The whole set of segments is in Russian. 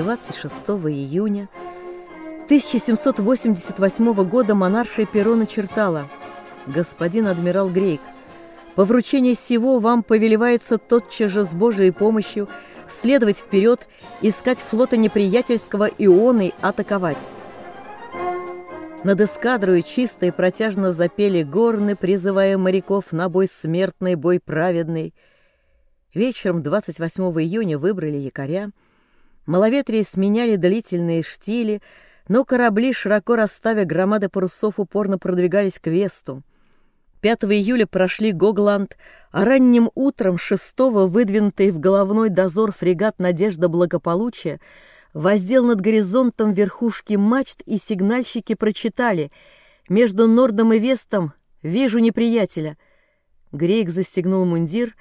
26 июня 1788 года монаршее перо начертало «Господин адмирал Грейк, по вручении сего вам повелевается тотчас же с Божией помощью следовать вперед, искать флота неприятельского ионы атаковать». Над эскадрой чисто и протяжно запели горны, призывая моряков на бой смертный, бой праведный. Вечером 28 июня выбрали якоря. Маловетрие сменяли длительные штили, но корабли, широко расставя громады парусов, упорно продвигались к Весту. 5 июля прошли Гогланд, а ранним утром 6 выдвинутый в головной дозор фрегат «Надежда благополучия» воздел над горизонтом верхушки мачт, и сигнальщики прочитали «Между Нордом и Вестом вижу неприятеля». Грейк застегнул мундир,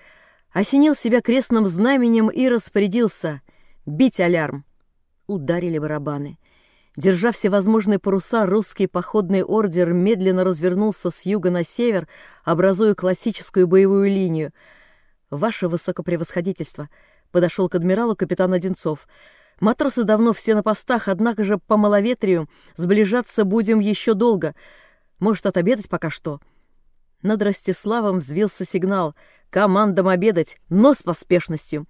осенил себя крестным знаменем и распорядился «Бить алярм!». Ударили барабаны. Держа всевозможные паруса, русский походный ордер медленно развернулся с юга на север, образуя классическую боевую линию. «Ваше высокопревосходительство!» — подошел к адмиралу капитан Одинцов — Матросы давно все на постах, однако же по маловетрию сближаться будем еще долго. Может, отобедать пока что?» Над Ростиславом взвился сигнал «Командам обедать, но с поспешностью!»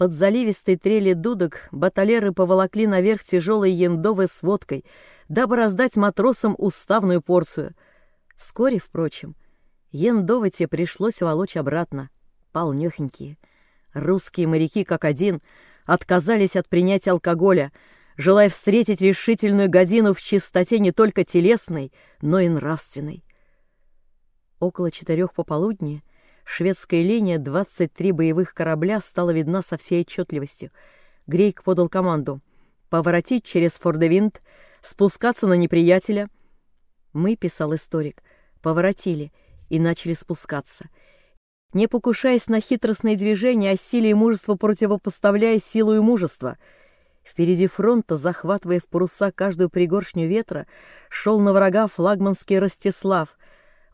Под заливистой трели дудок баталеры поволокли наверх тяжелой ендовой с водкой, дабы раздать матросам уставную порцию. Вскоре, впрочем, ендовы те пришлось волочь обратно, полнёхенькие. Русские моряки, как один — отказались от принятия алкоголя, желая встретить решительную годину в чистоте не только телесной, но и нравственной. Около четырех пополудни шведская линия 23 боевых корабля стала видна со всей отчетливостью. Грейк подал команду поворотить через Фордевинд, спускаться на неприятеля. Мы, писал историк, поворотили и начали спускаться — не покушаясь на хитростные движения, а силе и мужество противопоставляя силу и мужество. Впереди фронта, захватывая в паруса каждую пригоршню ветра, шел на врага флагманский Ростислав.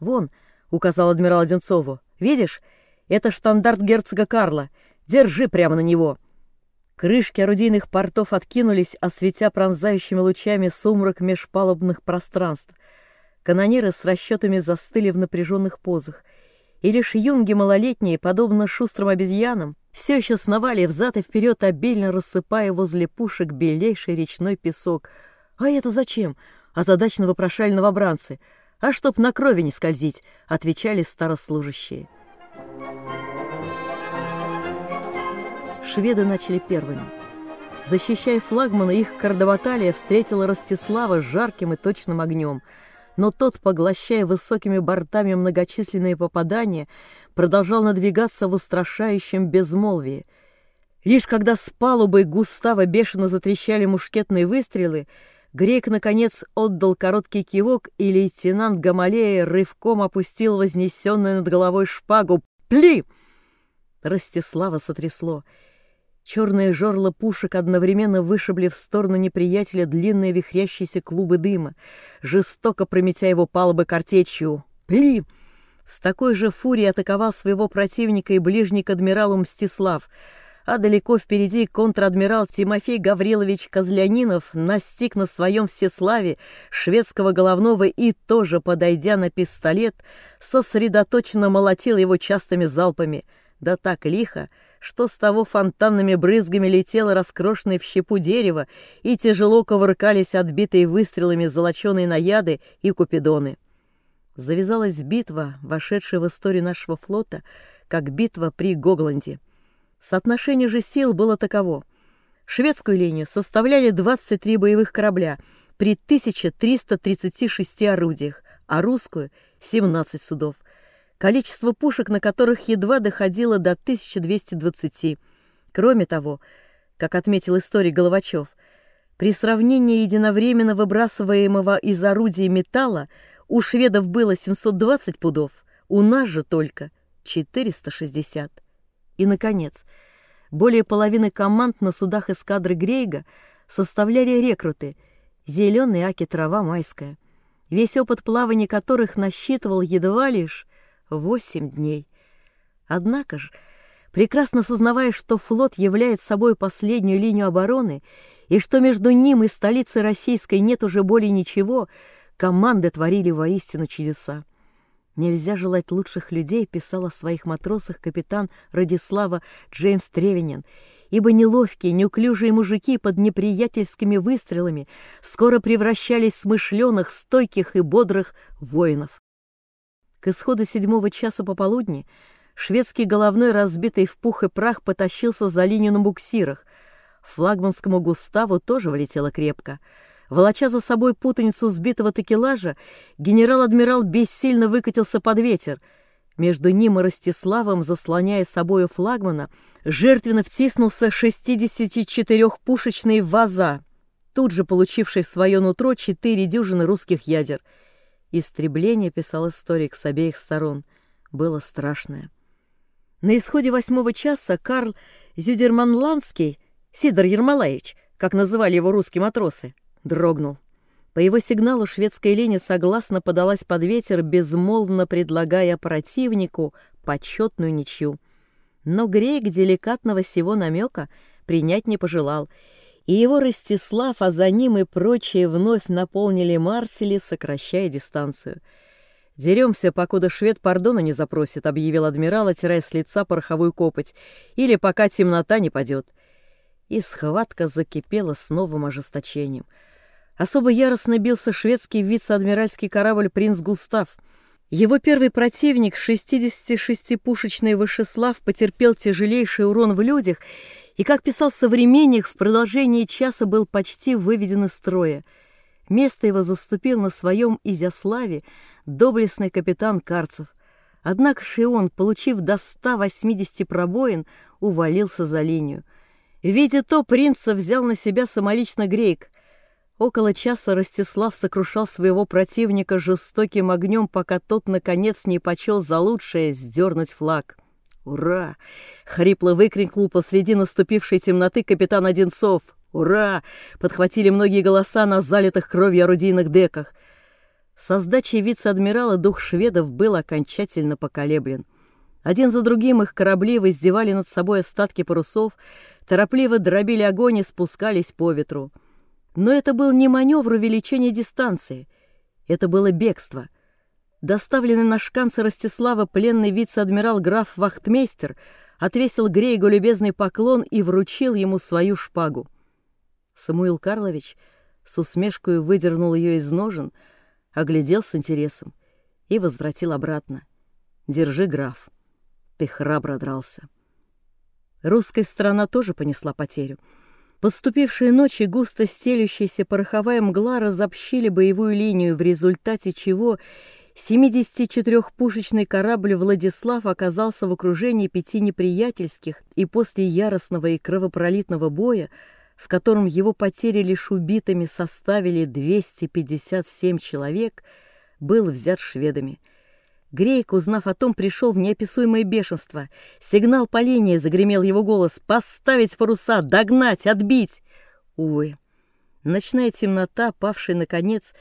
«Вон», — указал адмирал Одинцову, — «видишь, это штандарт герцога Карла. Держи прямо на него». Крышки орудийных портов откинулись, осветя пронзающими лучами сумрак межпалубных пространств. Канониры с расчетами застыли в напряженных позах — и лишь юнги малолетние, подобно шустрым обезьянам, все еще сновали взад и вперед, обильно рассыпая возле пушек белейший речной песок. «А это зачем?» — озадачно вопрошали новобранцы. «А чтоб на крови не скользить», — отвечали старослужащие. Шведы начали первыми. Защищая флагмана, их кардоваталия встретила Ростислава жарким и точным огнем — но тот, поглощая высокими бортами многочисленные попадания, продолжал надвигаться в устрашающем безмолвии. Лишь когда с палубы густаво бешено затрещали мушкетные выстрелы, Грек, наконец, отдал короткий кивок, и лейтенант Гамалея рывком опустил вознесенную над головой шпагу. «Пли!» Ростислава сотрясло — Черные жерла пушек одновременно вышибли в сторону неприятеля длинные вихрящиеся клубы дыма, жестоко прометя его палубы картечью. «Пли!» С такой же фурией атаковал своего противника и ближник адмиралу Мстислав, а далеко впереди контр-адмирал Тимофей Гаврилович Козлянинов настиг на своем всеславе шведского головного и, тоже подойдя на пистолет, сосредоточенно молотил его частыми залпами, да так лихо, что с того фонтанными брызгами летело раскрошенное в щепу дерево, и тяжело ковыркались отбитые выстрелами золоченые наяды и купидоны. Завязалась битва, вошедшая в историю нашего флота, как битва при Гогланде. Соотношение же сил было таково. Шведскую линию составляли 23 боевых корабля при 1336 орудиях, а русскую — 17 судов — количество пушек на которых едва доходило до 1220. Кроме того, как отметил историк Головачев, при сравнении единовременно выбрасываемого из орудий металла у шведов было 720 пудов, у нас же только 460. И, наконец, более половины команд на судах эскадры Грейга составляли рекруты, зеленые аки трава майская, весь опыт плавания которых насчитывал едва лишь восемь дней. Однако же, прекрасно сознавая, что флот является собой последнюю линию обороны и что между ним и столицей российской нет уже более ничего, команды творили воистину чудеса. «Нельзя желать лучших людей», — писал о своих матросах капитан Радислава Джеймс Тревенин, ибо неловкие, неуклюжие мужики под неприятельскими выстрелами скоро превращались в смышленых, стойких и бодрых воинов. К исходу седьмого часа пополудни шведский головной, разбитый в пух и прах, потащился за линию на буксирах. Флагманскому Густаву тоже влетело крепко — Волоча за собой путаницу сбитого такелажа, генерал-адмирал бессильно выкатился под ветер. Между ним и Ростиславом, заслоняя собою флагмана, жертвенно втиснулся 64-пушечный ваза, тут же получивший в свое нутро четыре дюжины русских ядер. Истребление, писал историк с обеих сторон, было страшное. На исходе восьмого часа Карл Зюдерманландский, Сидор Ермолаевич, как называли его русские матросы, дрогнул. По его сигналу шведская линия согласно подалась под ветер, безмолвно предлагая противнику почетную ничью. Но грек деликатного сего намека принять не пожелал, и его Ростислав, а за ним и прочие вновь наполнили Марсели, сокращая дистанцию. «Деремся, покуда швед пардона не запросит», — объявил адмирал, отирая с лица пороховую копоть, «или пока темнота не падет». И схватка закипела с новым ожесточением — Особо яростно бился шведский вице-адмиральский корабль «Принц Густав». Его первый противник, 66-пушечный Вышеслав, потерпел тяжелейший урон в людях и, как писал современник, в продолжении часа был почти выведен из строя. Место его заступил на своем Изяславе доблестный капитан Карцев. Однако же он, получив до 180 пробоин, увалился за линию. Видя то, принца взял на себя самолично Грейк. Около часа Ростислав сокрушал своего противника жестоким огнем, пока тот, наконец, не почел за лучшее сдернуть флаг. «Ура!» — хрипло выкрикнул посреди наступившей темноты капитан Одинцов. «Ура!» — подхватили многие голоса на залитых кровью орудийных деках. Со сдачей вице-адмирала дух шведов был окончательно поколеблен. Один за другим их корабли воздевали над собой остатки парусов, торопливо дробили огонь и спускались по ветру. Но это был не маневр увеличения дистанции. Это было бегство. Доставленный на шканцы Ростислава пленный вице-адмирал граф Вахтмейстер отвесил Грейгу любезный поклон и вручил ему свою шпагу. Самуил Карлович с усмешкой выдернул ее из ножен, оглядел с интересом и возвратил обратно. «Держи, граф, ты храбро дрался». Русская сторона тоже понесла потерю — Подступившие ночи густо стелющаяся пороховая мгла разобщили боевую линию, в результате чего 74-пушечный корабль «Владислав» оказался в окружении пяти неприятельских, и после яростного и кровопролитного боя, в котором его потери лишь убитыми составили 257 человек, был взят шведами – Грейк, узнав о том, пришел в неописуемое бешенство. Сигнал по линии, загремел его голос. «Поставить паруса! Догнать! Отбить!» Увы. Ночная темнота, павшая наконец,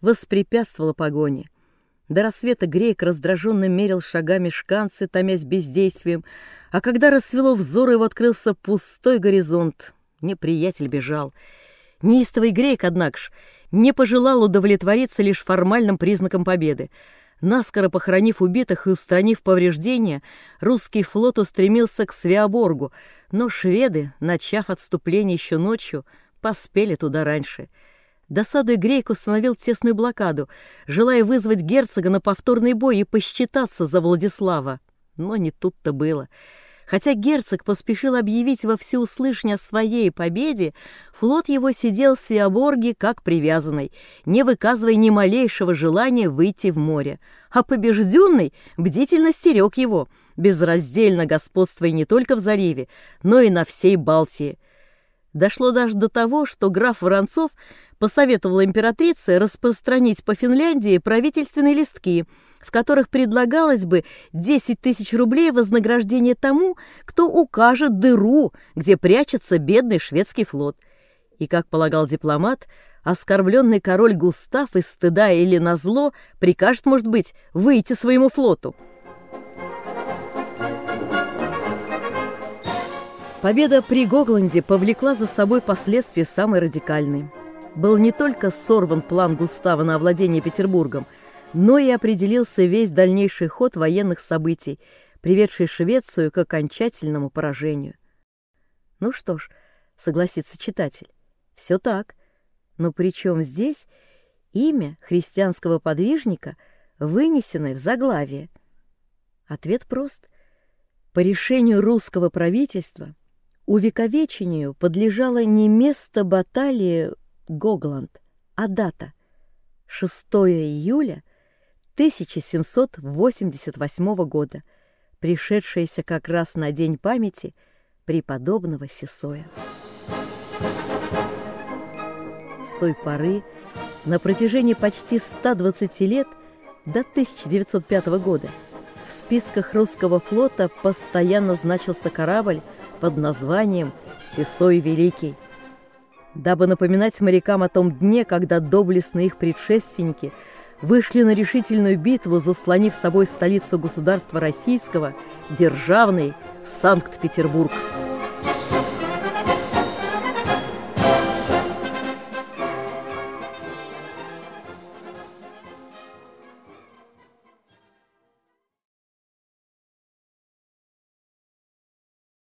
воспрепятствовала погоне. До рассвета Грейк раздраженно мерил шагами шканцы, томясь бездействием, а когда рассвело взор, его открылся пустой горизонт. Неприятель бежал. Неистовый Грейк, однако ж, не пожелал удовлетвориться лишь формальным признаком победы. Наскоро похоронив убитых и устранив повреждения, русский флот устремился к Свеоборгу, но шведы, начав отступление еще ночью, поспели туда раньше. Досадой Грейк установил тесную блокаду, желая вызвать герцога на повторный бой и посчитаться за Владислава. Но не тут-то было. Хотя герцог поспешил объявить во всеуслышание о своей победе, флот его сидел в Свиоборге как привязанный, не выказывая ни малейшего желания выйти в море, а побежденный бдительно стерег его, безраздельно господствуя не только в заливе, но и на всей Балтии. Дошло даже до того, что граф Воронцов посоветовал императрице распространить по Финляндии правительственные листки – в которых предлагалось бы 10 тысяч рублей вознаграждения тому, кто укажет дыру, где прячется бедный шведский флот. И, как полагал дипломат, оскорбленный король Густав из стыда или назло прикажет, может быть, выйти своему флоту. Победа при Гогланде повлекла за собой последствия самые радикальные. Был не только сорван план Густава на овладение Петербургом, но и определился весь дальнейший ход военных событий, приведший Швецию к окончательному поражению. Ну что ж, согласится читатель, все так. Но при чем здесь имя христианского подвижника, вынесенное в заглавие? Ответ прост. По решению русского правительства увековечению подлежало не место баталии Гогланд, а дата – 6 июля 1788 года, пришедшаяся как раз на День памяти преподобного Сесоя. С той поры на протяжении почти 120 лет до 1905 года в списках русского флота постоянно значился корабль под названием «Сесой Великий». Дабы напоминать морякам о том дне, когда доблестные их предшественники вышли на решительную битву, заслонив собой столицу государства российского, державный Санкт-Петербург –